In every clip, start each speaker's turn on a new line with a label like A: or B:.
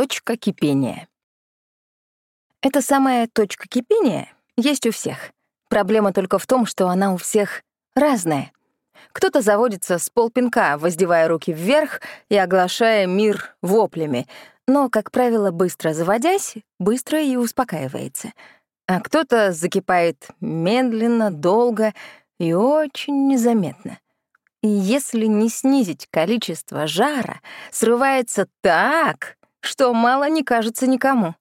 A: Точка кипения. Эта самая точка кипения есть у всех. Проблема только в том, что она у всех разная. Кто-то заводится с полпинка, воздевая руки вверх и оглашая мир воплями, но, как правило, быстро заводясь, быстро и успокаивается. А кто-то закипает медленно, долго и очень незаметно. И если не снизить количество жара, срывается так, что мало не кажется никому.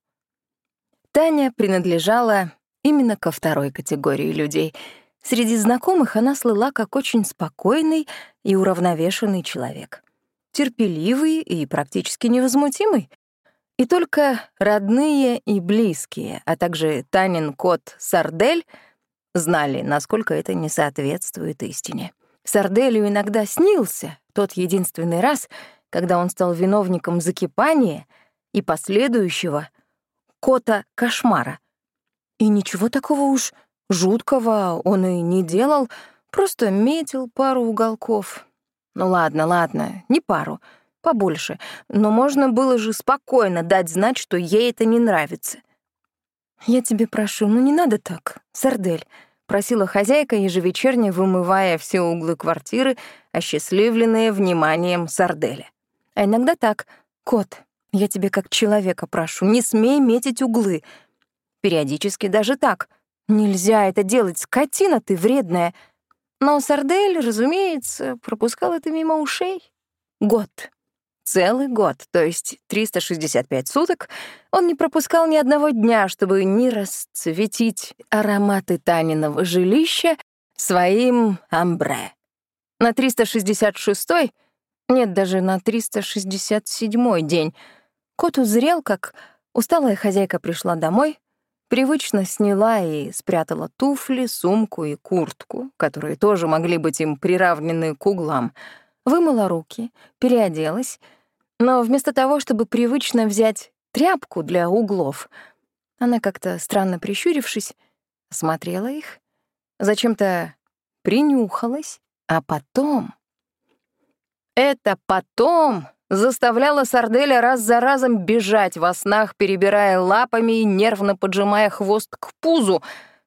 A: Таня принадлежала именно ко второй категории людей. Среди знакомых она слыла как очень спокойный и уравновешенный человек. Терпеливый и практически невозмутимый. И только родные и близкие, а также Танин кот Сардель знали, насколько это не соответствует истине. Сарделю иногда снился тот единственный раз, когда он стал виновником закипания и последующего кота-кошмара. И ничего такого уж жуткого он и не делал, просто метил пару уголков. Ну ладно, ладно, не пару, побольше, но можно было же спокойно дать знать, что ей это не нравится. «Я тебе прошу, ну не надо так, Сардель», — просила хозяйка, ежевечерне вымывая все углы квартиры, осчастливленные вниманием Сарделя. А иногда так. «Кот, я тебе как человека прошу, не смей метить углы». Периодически даже так. «Нельзя это делать, скотина ты вредная». Но Сардель, разумеется, пропускал это мимо ушей. Год. Целый год, то есть 365 суток, он не пропускал ни одного дня, чтобы не расцветить ароматы Таниного жилища своим амбре. На 366-й нет, даже на 367-й день. Кот узрел, как усталая хозяйка пришла домой, привычно сняла и спрятала туфли, сумку и куртку, которые тоже могли быть им приравнены к углам, вымыла руки, переоделась, но вместо того, чтобы привычно взять тряпку для углов, она как-то странно прищурившись, осмотрела их, зачем-то принюхалась, а потом это потом заставляло Сарделя раз за разом бежать во снах, перебирая лапами и нервно поджимая хвост к пузу,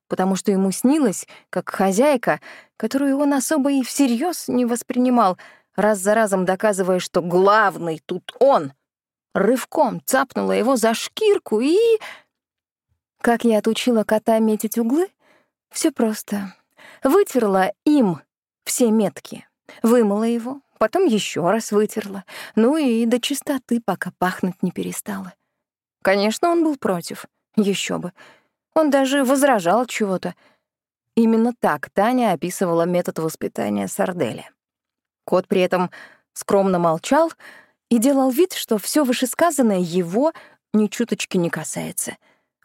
A: потому что ему снилось, как хозяйка, которую он особо и всерьез не воспринимал, раз за разом доказывая, что главный тут он, рывком цапнула его за шкирку и... Как я отучила кота метить углы? Все просто. Вытерла им все метки, вымыла его, потом еще раз вытерла, ну и до чистоты, пока пахнуть не перестала. Конечно, он был против, еще бы. Он даже возражал чего-то. Именно так Таня описывала метод воспитания Сарделя. Кот при этом скромно молчал и делал вид, что все вышесказанное его ни чуточки не касается.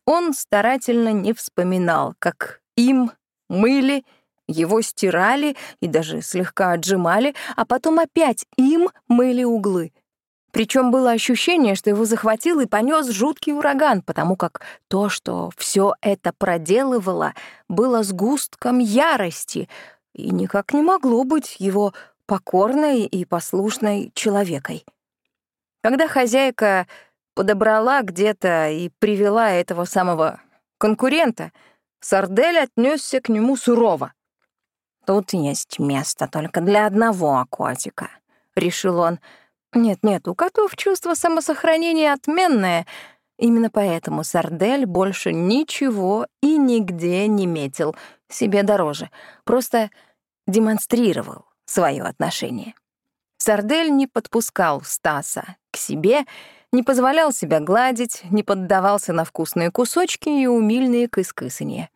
A: Он старательно не вспоминал, как им мыли его стирали и даже слегка отжимали, а потом опять им мыли углы. Причем было ощущение, что его захватил и понес жуткий ураган, потому как то, что все это проделывало, было сгустком ярости и никак не могло быть его покорной и послушной человекой. Когда хозяйка подобрала где-то и привела этого самого конкурента, Сардель отнесся к нему сурово. «Тут есть место только для одного котика», — решил он. «Нет-нет, у котов чувство самосохранения отменное. Именно поэтому Сардель больше ничего и нигде не метил, себе дороже. Просто демонстрировал свое отношение. Сардель не подпускал Стаса к себе, не позволял себя гладить, не поддавался на вкусные кусочки и умильные кыскысанье.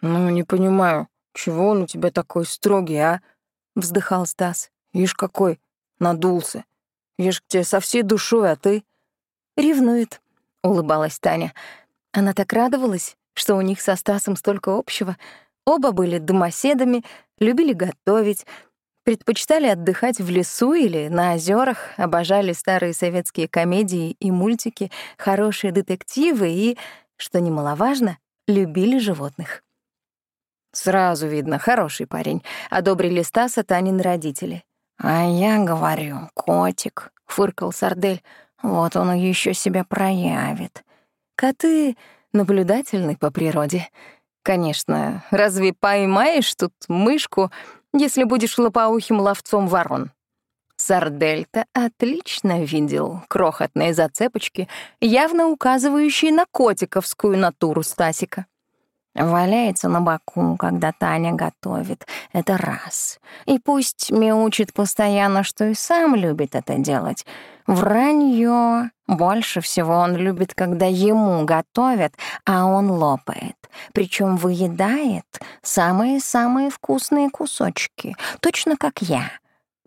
A: «Ну, не понимаю», «Чего он у тебя такой строгий, а?» — вздыхал Стас. «Ишь какой, надулся. Я ж к тебе со всей душой, а ты...» «Ревнует», — улыбалась Таня. Она так радовалась, что у них со Стасом столько общего. Оба были домоседами, любили готовить, предпочитали отдыхать в лесу или на озерах, обожали старые советские комедии и мультики, хорошие детективы и, что немаловажно, любили животных. Сразу видно, хороший парень. Одобрили Стаса Танин родители. «А я говорю, котик», — фыркал Сардель. Вот он еще себя проявит. Коты наблюдательны по природе. Конечно, разве поймаешь тут мышку, если будешь лопоухим ловцом ворон? Сардельта отлично видел крохотные зацепочки, явно указывающие на котиковскую натуру Стасика. Валяется на боку, когда Таня готовит. Это раз. И пусть мяучит постоянно, что и сам любит это делать. Вранье. Больше всего он любит, когда ему готовят, а он лопает. Причем выедает самые-самые вкусные кусочки. Точно как я.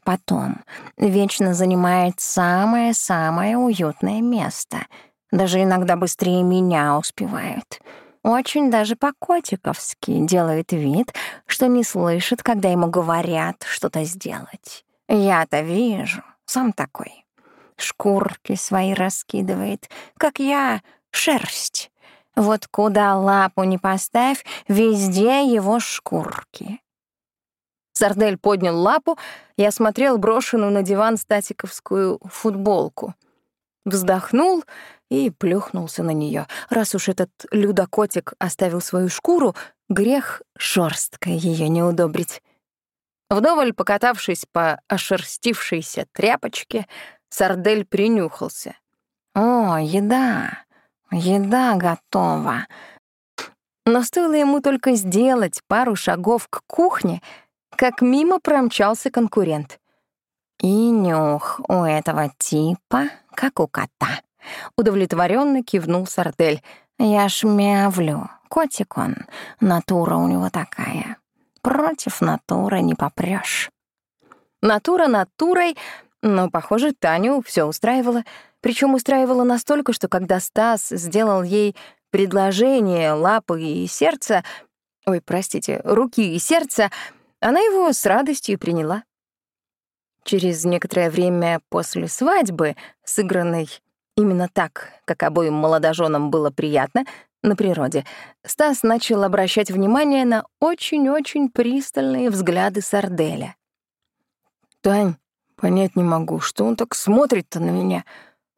A: Потом вечно занимает самое-самое уютное место. Даже иногда быстрее меня успевает. Очень даже по-котиковски делает вид, что не слышит, когда ему говорят что-то сделать. Я-то вижу, сам такой. Шкурки свои раскидывает, как я шерсть. Вот куда лапу не поставь, везде его шкурки. Сардель поднял лапу и осмотрел брошенную на диван статиковскую футболку. Вздохнул и плюхнулся на нее. Раз уж этот людокотик оставил свою шкуру, грех шорсткой ее не удобрить. Вдоволь покатавшись по ошерстившейся тряпочке, Сардель принюхался. «О, еда! Еда готова!» Но стоило ему только сделать пару шагов к кухне, как мимо промчался конкурент. И нюх у этого типа, как у кота. Удовлетворенно кивнул Сардель. «Я ж мявлю. Котик он. Натура у него такая. Против натуры не попрёшь». Натура натурой, но, похоже, Таню все устраивало. Причем устраивало настолько, что когда Стас сделал ей предложение лапы и сердца, ой, простите, руки и сердца, она его с радостью приняла. Через некоторое время после свадьбы, сыгранной Именно так, как обоим молодоженам было приятно, на природе, Стас начал обращать внимание на очень-очень пристальные взгляды Сарделя. «Тань, понять не могу, что он так смотрит-то на меня.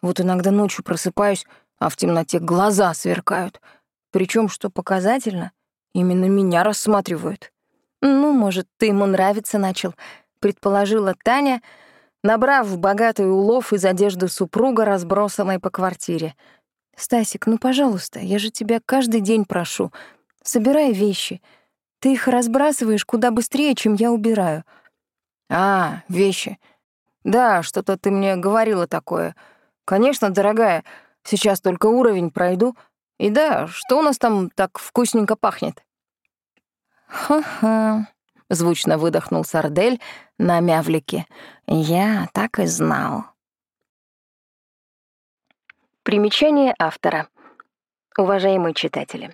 A: Вот иногда ночью просыпаюсь, а в темноте глаза сверкают. Причем, что показательно, именно меня рассматривают. Ну, может, ты ему нравиться начал», — предположила Таня, — набрав богатый улов из одежды супруга, разбросанной по квартире. «Стасик, ну, пожалуйста, я же тебя каждый день прошу. Собирай вещи. Ты их разбрасываешь куда быстрее, чем я убираю». «А, вещи. Да, что-то ты мне говорила такое. Конечно, дорогая, сейчас только уровень пройду. И да, что у нас там так вкусненько пахнет?» «Ха-ха», — звучно выдохнул Сардель на мявлике. «Я так и знал». Примечание автора. Уважаемые читатели,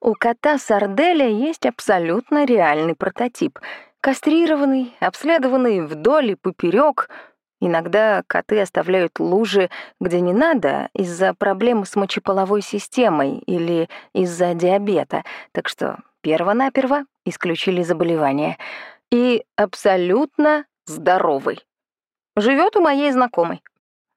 A: у кота Сарделя есть абсолютно реальный прототип. Кастрированный, обследованный вдоль и поперек. Иногда коты оставляют лужи, где не надо, из-за проблем с мочеполовой системой или из-за диабета, так что перво-наперво исключили заболевание. И абсолютно здоровый. Живет у моей знакомой.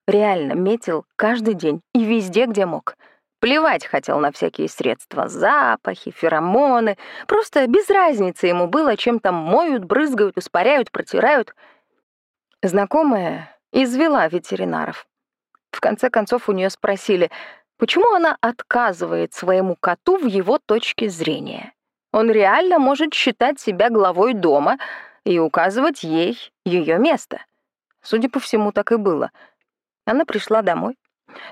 A: Реально метил каждый день и везде, где мог. Плевать хотел на всякие средства, запахи, феромоны. Просто без разницы ему было, чем там моют, брызгают, испаряют, протирают. Знакомая извела ветеринаров. В конце концов у нее спросили, почему она отказывает своему коту в его точке зрения. Он реально может считать себя главой дома и указывать ей ее место. Судя по всему, так и было. Она пришла домой,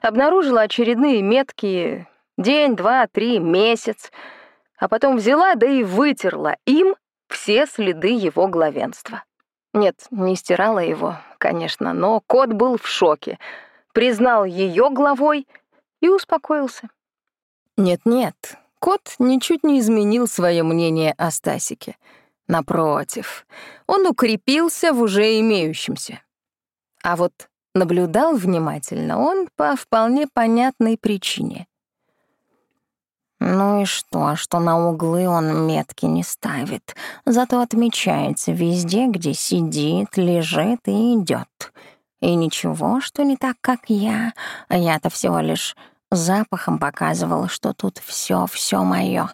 A: обнаружила очередные метки день, два, три, месяц, а потом взяла, да и вытерла им все следы его главенства. Нет, не стирала его, конечно, но кот был в шоке, признал ее главой и успокоился. Нет-нет, Кот ничуть не изменил свое мнение о Стасике. Напротив, он укрепился в уже имеющемся. А вот наблюдал внимательно он по вполне понятной причине. Ну и что, что на углы он метки не ставит, зато отмечается везде, где сидит, лежит и идет.
B: И ничего, что не так, как я. Я-то всего лишь запахом показывал, что тут все, все мое.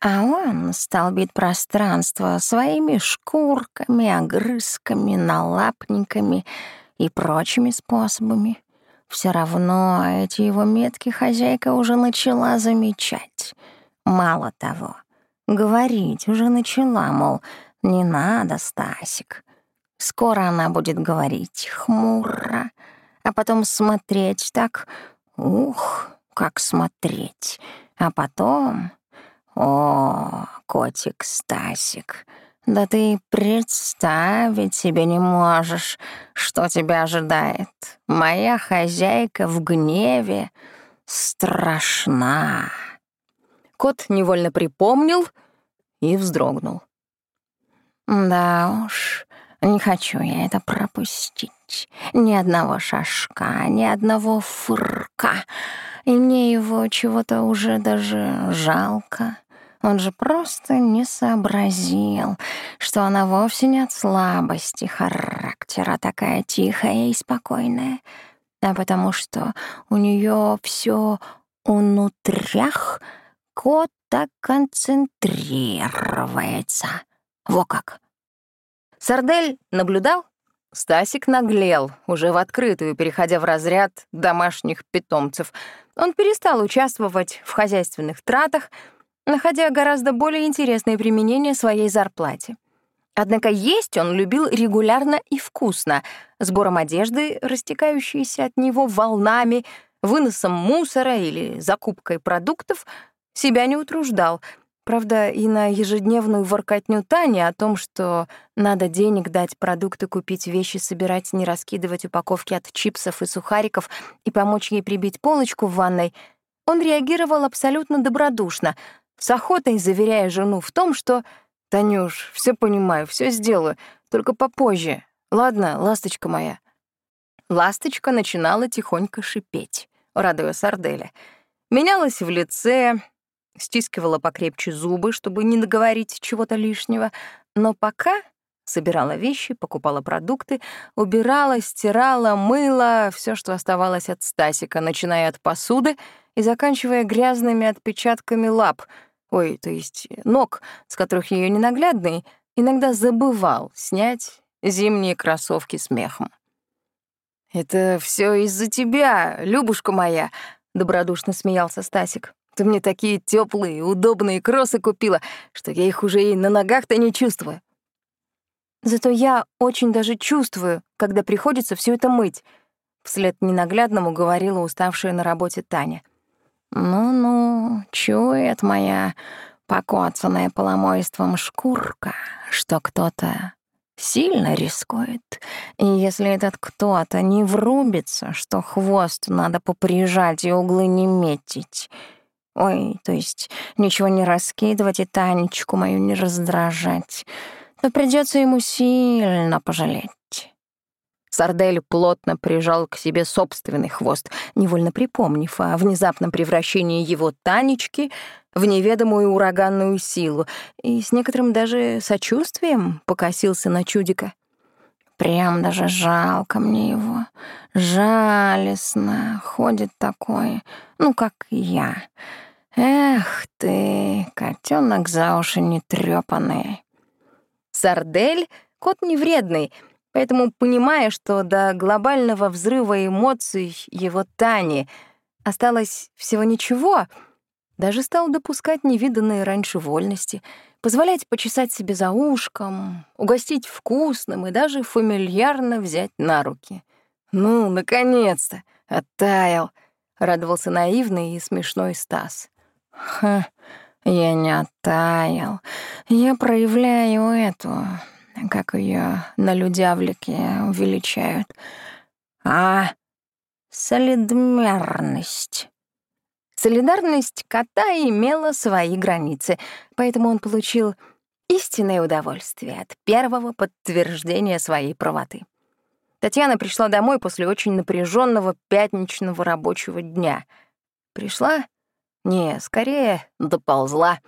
B: А он столбит пространство своими шкурками, огрызками, налапниками и прочими способами. Все равно эти его метки хозяйка уже начала замечать. Мало того, говорить уже начала, мол, не надо, Стасик. Скоро она будет говорить хмуро, а потом смотреть так, ух, как смотреть, а потом... О, котик Стасик, да ты представить себе не можешь, что тебя ожидает. Моя хозяйка в гневе страшна.
A: Кот невольно припомнил и вздрогнул.
B: Да уж, не хочу я это пропустить. Ни одного шажка, ни одного фырка. И мне его чего-то уже даже жалко. Он же просто не сообразил, что она вовсе не от слабости характера такая тихая и спокойная, а потому что у нее все внутрях кота концентрируется. Во как!
A: Сардель наблюдал, Стасик наглел, уже в открытую, переходя в разряд домашних питомцев. Он перестал участвовать в хозяйственных тратах, находя гораздо более интересное применение своей зарплате. Однако есть он любил регулярно и вкусно, сбором одежды, растекающейся от него волнами, выносом мусора или закупкой продуктов, себя не утруждал. Правда, и на ежедневную воркотню Тани о том, что надо денег дать, продукты купить, вещи собирать, не раскидывать упаковки от чипсов и сухариков и помочь ей прибить полочку в ванной, он реагировал абсолютно добродушно — с охотой заверяя жену в том, что «Танюш, все понимаю, все сделаю, только попозже. Ладно, ласточка моя». Ласточка начинала тихонько шипеть, радуя Сарделя. Менялась в лице, стискивала покрепче зубы, чтобы не наговорить чего-то лишнего, но пока собирала вещи, покупала продукты, убирала, стирала, мыла все, что оставалось от Стасика, начиная от посуды и заканчивая грязными отпечатками лап, ой, то есть ног, с которых ее ненаглядный иногда забывал снять зимние кроссовки с мехом. «Это все из-за тебя, Любушка моя», — добродушно смеялся Стасик. «Ты мне такие теплые, удобные кроссы купила, что я их уже и на ногах-то не чувствую». «Зато я очень даже чувствую, когда приходится все это мыть», — вслед ненаглядному говорила уставшая на работе Таня.
B: «Ну-ну, чует моя покоцанная поломойством шкурка, что кто-то сильно рискует. И если этот кто-то не врубится, что хвост надо поприжать и углы не метить, ой, то есть ничего не раскидывать и Танечку мою не раздражать, то придется ему сильно пожалеть.
A: Сардель плотно прижал к себе собственный хвост, невольно припомнив о внезапном превращении его Танечки в неведомую ураганную силу, и с некоторым даже сочувствием покосился на чудика.
B: Прям даже жалко мне его. Жалестно. Ходит такой, ну, как я. Эх ты, котенок за уши не трёпанный.
A: Сардель — кот невредный — Поэтому, понимая, что до глобального взрыва эмоций его Тани осталось всего ничего, даже стал допускать невиданные раньше вольности, позволять почесать себе за ушком, угостить вкусным и даже фамильярно взять на руки. «Ну, наконец-то! Оттаял!» — радовался наивный и смешной Стас.
B: «Ха, я не оттаял. Я проявляю эту как ее на людявлике величают, а солидмерность. Солидарность кота имела свои границы, поэтому он получил истинное удовольствие от первого подтверждения своей правоты. Татьяна пришла домой после очень напряженного пятничного рабочего дня. Пришла? Не, скорее доползла.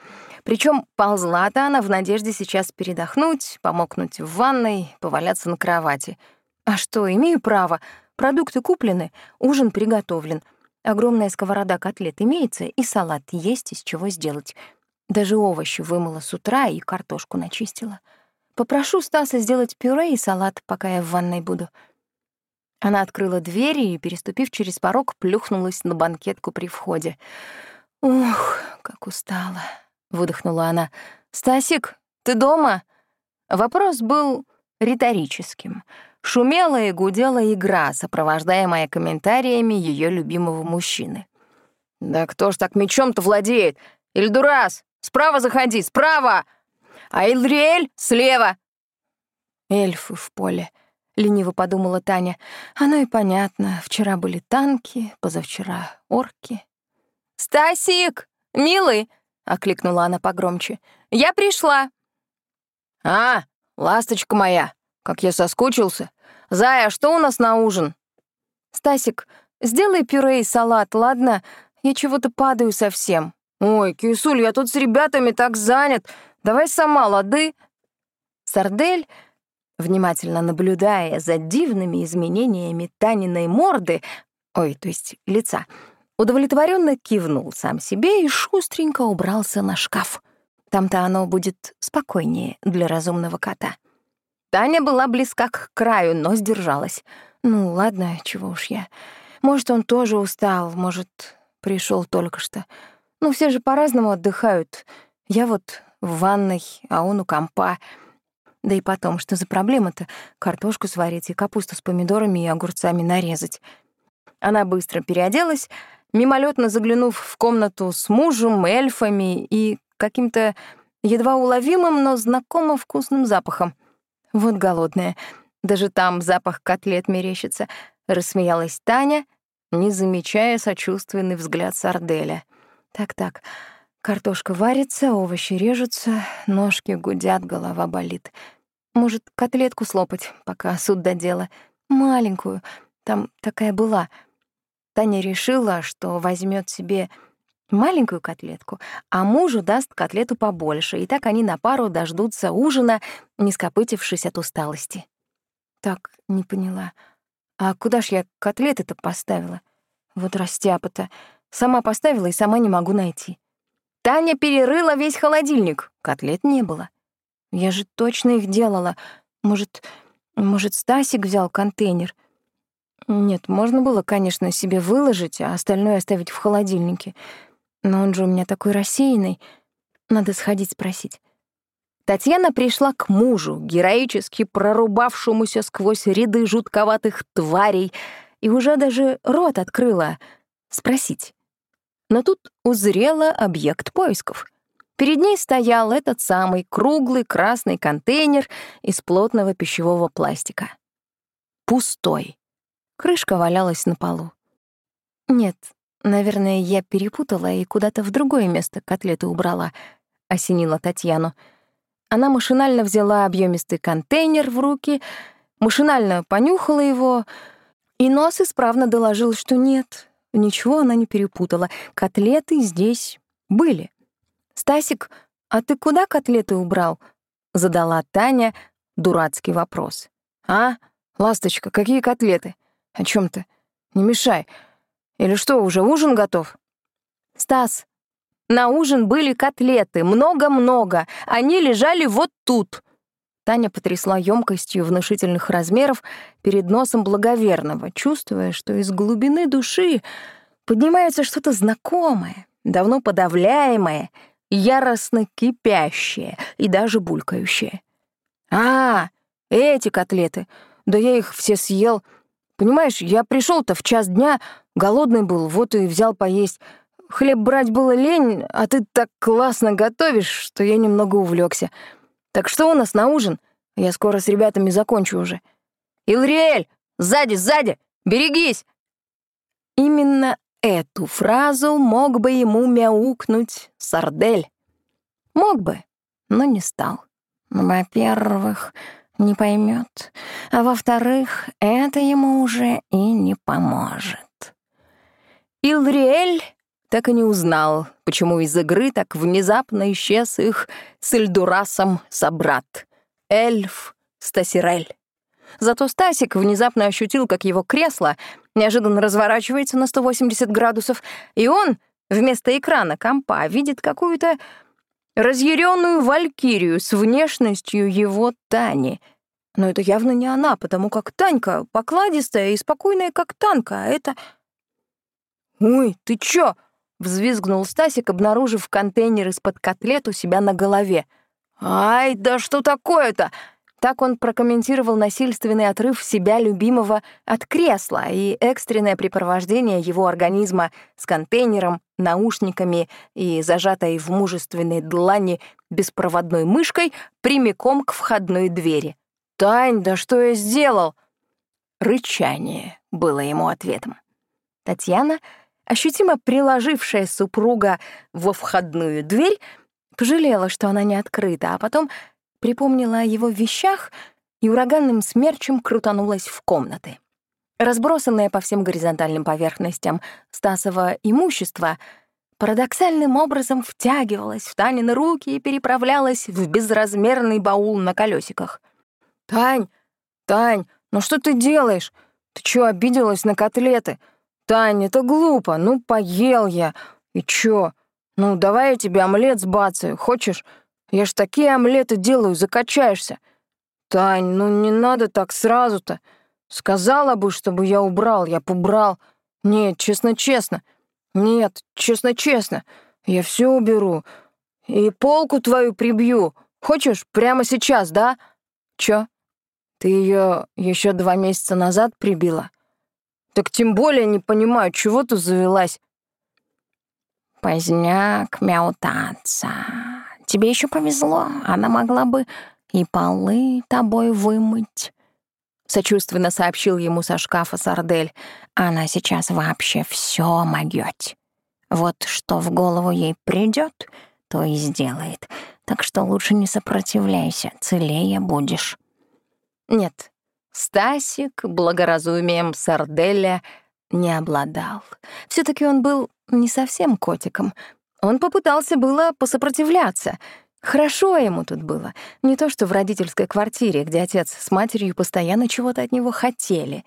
B: Причем ползла-то она в надежде сейчас передохнуть, помокнуть в ванной, поваляться на кровати.
A: А что, имею право. Продукты куплены, ужин приготовлен. Огромная сковорода котлет имеется, и салат есть из чего сделать. Даже овощи вымыла с утра и картошку начистила. Попрошу Стаса сделать пюре и салат, пока я в ванной буду. Она открыла двери и, переступив через порог, плюхнулась на банкетку при входе. «Ух, как устала!» — выдохнула она. «Стасик, ты дома?» Вопрос был риторическим. Шумела и гудела игра, сопровождаемая комментариями ее любимого мужчины. «Да кто ж так мечом-то владеет? Ильдурас, справа заходи, справа! А Ильриэль слева!» «Эльфы в поле», — лениво подумала Таня. «Оно и понятно. Вчера были танки, позавчера — орки». «Стасик, милый!» — окликнула она погромче. «Я пришла!» «А, ласточка моя, как я соскучился! Зая, что у нас на ужин?» «Стасик, сделай пюре и салат, ладно? Я чего-то падаю совсем». «Ой, Кисуль, я тут с ребятами так занят. Давай сама, лады?» Сардель, внимательно наблюдая за дивными изменениями Таниной морды, ой, то есть лица, удовлетворенно кивнул сам себе и шустренько убрался на шкаф. Там-то оно будет спокойнее для разумного кота. Таня была близка к краю, но сдержалась. Ну, ладно, чего уж я. Может, он тоже устал, может, пришел только что. Ну, все же по-разному отдыхают. Я вот в ванной, а он у компа. Да и потом, что за проблема-то? Картошку сварить и капусту с помидорами и огурцами нарезать. Она быстро переоделась, мимолетно заглянув в комнату с мужем, эльфами и каким-то едва уловимым, но знакомо вкусным запахом. Вот голодная. Даже там запах котлет мерещится. Рассмеялась Таня, не замечая сочувственный взгляд Сарделя. Так-так, картошка варится, овощи режутся, ножки гудят, голова болит. Может, котлетку слопать, пока суд до дела. Маленькую, там такая была. Таня решила, что возьмет себе маленькую котлетку, а мужу даст котлету побольше, и так они на пару дождутся ужина, не скопытившись от усталости. Так, не поняла. А куда ж я котлеты-то поставила? Вот растяпа-то. Сама поставила и сама не могу найти. Таня перерыла весь холодильник. Котлет не было. Я же точно их делала. Может, может, Стасик взял контейнер? Нет, можно было, конечно, себе выложить, а остальное оставить в холодильнике. Но он же у меня такой рассеянный. Надо сходить спросить. Татьяна пришла к мужу, героически прорубавшемуся сквозь ряды жутковатых тварей, и уже даже рот открыла спросить. Но тут узрела объект поисков. Перед ней стоял этот самый круглый красный контейнер из плотного пищевого пластика. Пустой. Крышка валялась на полу. Нет, Наверное, я перепутала и куда-то в другое место котлеты убрала, осенила Татьяну. Она машинально взяла объемистый контейнер в руки, машинально понюхала его, и нос исправно доложил, что нет, ничего она не перепутала. Котлеты здесь были. «Стасик, а ты куда котлеты убрал?» — задала Таня дурацкий вопрос. «А, ласточка, какие котлеты? О чем ты? Не мешай. Или что, уже ужин готов? Стас, на ужин были котлеты, много-много. Они лежали вот тут. Таня потрясла емкостью внушительных размеров перед носом благоверного, чувствуя, что из глубины души поднимается что-то знакомое, давно подавляемое, яростно кипящее и даже булькающее. «А, эти котлеты! Да я их все съел. Понимаешь, я пришел то в час дня, Голодный был, вот и взял поесть. Хлеб брать было лень, а ты так классно готовишь, что я немного увлекся. Так что у нас на ужин? Я скоро с ребятами закончу уже. Илриэль, сзади, сзади, берегись!» Именно эту фразу мог бы ему мяукнуть Сардель. Мог бы, но не стал. Во-первых, не поймет, а во-вторых, это ему уже и не поможет. Илриэль так и не узнал, почему из игры так внезапно исчез их с Эльдурасом собрат, эльф Стасирель. Зато Стасик внезапно ощутил, как его кресло неожиданно разворачивается на 180 градусов, и он вместо экрана компа видит какую-то разъяренную валькирию с внешностью его Тани. Но это явно не она, потому как Танька покладистая и спокойная, как танка, а это... «Ой, ты чё?» — взвизгнул Стасик, обнаружив контейнер из-под котлет у себя на голове. «Ай, да что такое-то?» Так он прокомментировал насильственный отрыв себя любимого от кресла и экстренное припровождение его организма с контейнером, наушниками и зажатой в мужественной длани беспроводной мышкой прямиком к входной двери. «Тань, да что я сделал?» Рычание было ему ответом. Татьяна, ощутимо приложившая супруга во входную дверь, пожалела, что она не открыта, а потом припомнила о его вещах и ураганным смерчем крутанулась в комнаты. Разбросанное по всем горизонтальным поверхностям Стасова имущество парадоксальным образом втягивалось в Танины руки и переправлялось в безразмерный баул на колесиках. «Тань, Тань, ну что ты делаешь? Ты чё, обиделась на котлеты? Тань, это глупо, ну поел я. И чё? Ну давай я тебе омлет сбацаю, хочешь? Я ж такие омлеты делаю, закачаешься. Тань, ну не надо так сразу-то. Сказала бы, чтобы я убрал, я побрал. Нет, честно-честно. Нет, честно-честно. Я все уберу. И полку твою прибью. Хочешь, прямо сейчас, да? Чё? Ты ее еще два месяца назад прибила? Так тем более не понимаю, чего ты завелась.
B: Поздняк мяутаться. Тебе еще повезло, она могла бы и полы тобой вымыть. Сочувственно сообщил ему со шкафа Сардель. Она сейчас вообще все могёть. Вот что в голову ей придет, то и сделает. Так что лучше не сопротивляйся, целее будешь.
A: Нет, Стасик благоразумием Сарделя не обладал. все таки он был не совсем котиком, он попытался было посопротивляться. Хорошо ему тут было. Не то что в родительской квартире, где отец с матерью постоянно чего-то от него хотели.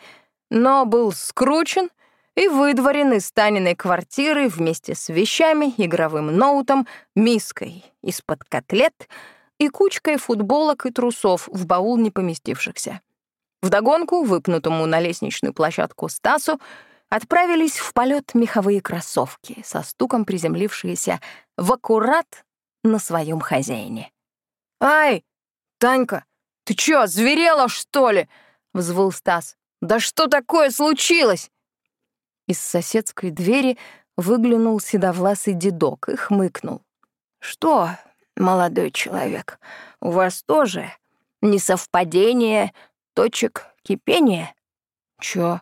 A: Но был скручен и выдворен из Таниной квартиры вместе с вещами, игровым ноутом, миской из-под котлет и кучкой футболок и трусов в баул не поместившихся. Вдогонку, выпнутому на лестничную площадку Стасу, отправились в полет меховые кроссовки, со стуком приземлившиеся в аккурат на своем хозяине. «Ай, Танька, ты чё, зверела, что ли?» — взвыл Стас. «Да что такое случилось?» Из соседской двери выглянул седовласый дедок и хмыкнул. «Что, молодой человек, у вас тоже несовпадение точек кипения?» «Чё?»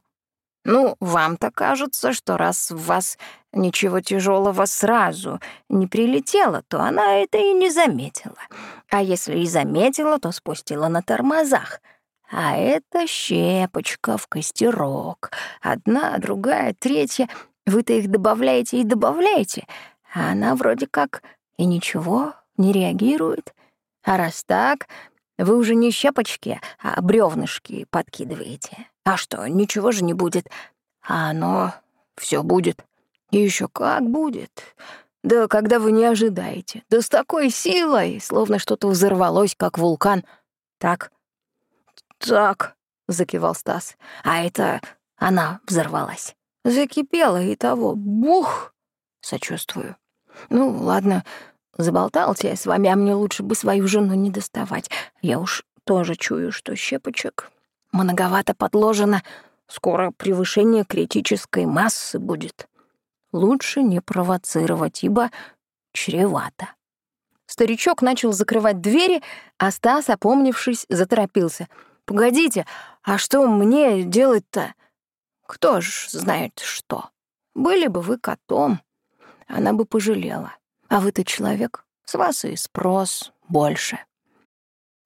A: Ну, вам-то кажется, что раз в вас ничего тяжелого сразу не прилетело, то она это и не заметила. А если и заметила, то спустила на тормозах. А это щепочка в костерок. Одна, другая, третья. Вы-то их добавляете и добавляете, а она вроде как и ничего не реагирует. А раз так, вы уже не щепочки, а бревнышки подкидываете. А что, ничего же не будет. А оно все будет. И еще как будет. Да когда вы не ожидаете. Да с такой силой, словно что-то взорвалось, как вулкан. Так? Так, закивал Стас. А это она взорвалась. Закипела и того. Бух! Сочувствую. Ну, ладно, заболтался я с вами, а мне лучше бы свою жену не доставать. Я уж тоже чую, что щепочек Многовато подложено. Скоро превышение критической массы будет. Лучше не провоцировать, ибо чревато. Старичок начал закрывать двери, а Стас, опомнившись, заторопился. «Погодите, а что мне делать-то?» «Кто ж знает что. Были бы вы котом, она бы пожалела. А вы-то человек, с вас и спрос больше».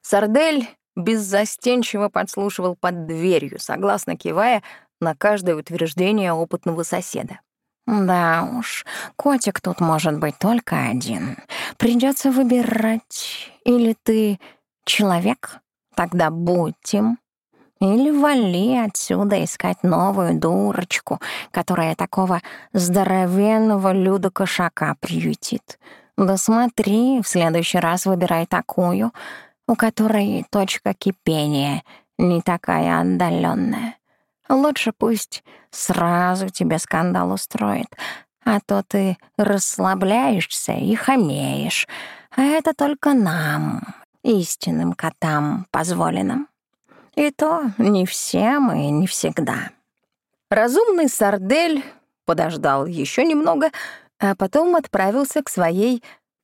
A: Сардель беззастенчиво подслушивал под дверью, согласно кивая на каждое утверждение опытного соседа.
B: «Да уж, котик тут может быть только один. Придется выбирать. Или ты человек, тогда будь им. Или вали отсюда искать новую дурочку, которая такого здоровенного люда-кошака приютит. Да смотри, в следующий раз выбирай такую, у которой точка кипения не такая отдаленная. Лучше пусть сразу тебе скандал устроит, а то ты расслабляешься и хамеешь, а это только нам, истинным котам, позволено. И то не всем и не всегда.
A: Разумный сардель подождал еще немного, а потом отправился к своей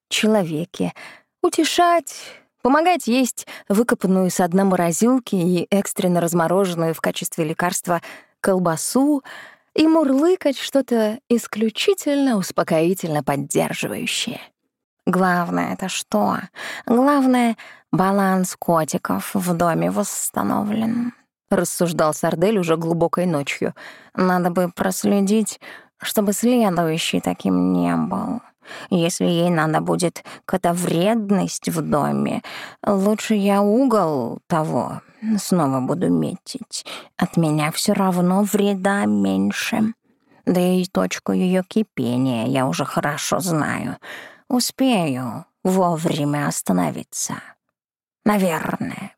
A: человеке утешать, помогать есть выкопанную с дна морозилки и экстренно размороженную в качестве лекарства колбасу и мурлыкать что-то исключительно успокоительно поддерживающее.
B: Главное — это что? Главное — баланс котиков в доме восстановлен. Рассуждал Сардель уже глубокой ночью. Надо бы проследить, чтобы следующий таким не был. Если ей надо будет котовредность в доме, лучше я угол того снова буду метить. От меня все равно вреда меньше. Да и точку ее кипения я уже хорошо знаю. Успею вовремя остановиться. Наверное.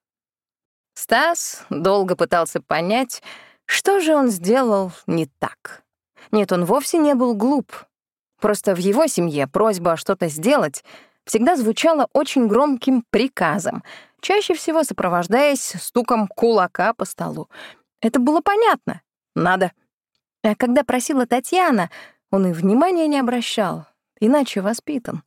A: Стас долго пытался понять, что же он сделал не так. Нет, он вовсе не был глуп. Просто в его семье просьба что-то сделать всегда звучала очень громким приказом, чаще всего сопровождаясь стуком кулака по столу. Это было понятно. Надо. А когда просила Татьяна, он и внимания не обращал, иначе воспитан.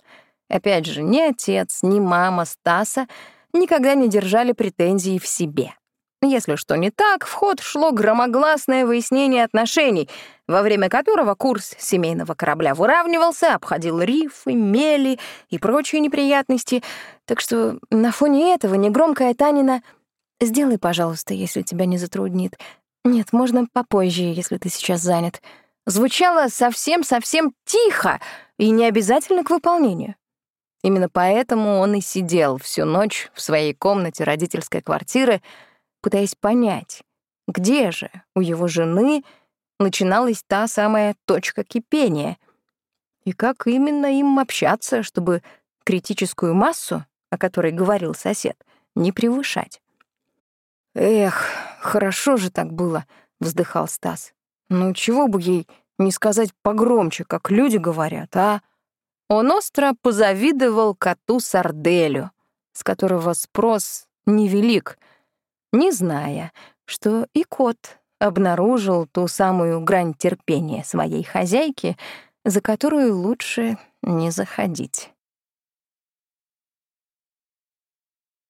A: Опять же, ни отец, ни мама Стаса никогда не держали претензий в себе. Если что не так, в ход шло громогласное выяснение отношений, во время которого курс семейного корабля выравнивался, обходил рифы, мели и прочие неприятности. Так что на фоне этого негромкая Танина «Сделай, пожалуйста, если тебя не затруднит. Нет, можно попозже, если ты сейчас занят». Звучало совсем-совсем тихо и не обязательно к выполнению. Именно поэтому он и сидел всю ночь в своей комнате родительской квартиры, пытаясь понять, где же у его жены начиналась та самая точка кипения, и как именно им общаться, чтобы критическую массу, о которой говорил сосед, не превышать. «Эх, хорошо же так было», — вздыхал Стас. «Ну чего бы ей не сказать погромче, как люди говорят, а?» Он остро позавидовал коту Сарделю, с которого спрос невелик — не зная, что и кот обнаружил ту самую грань терпения своей хозяйки, за которую лучше не заходить.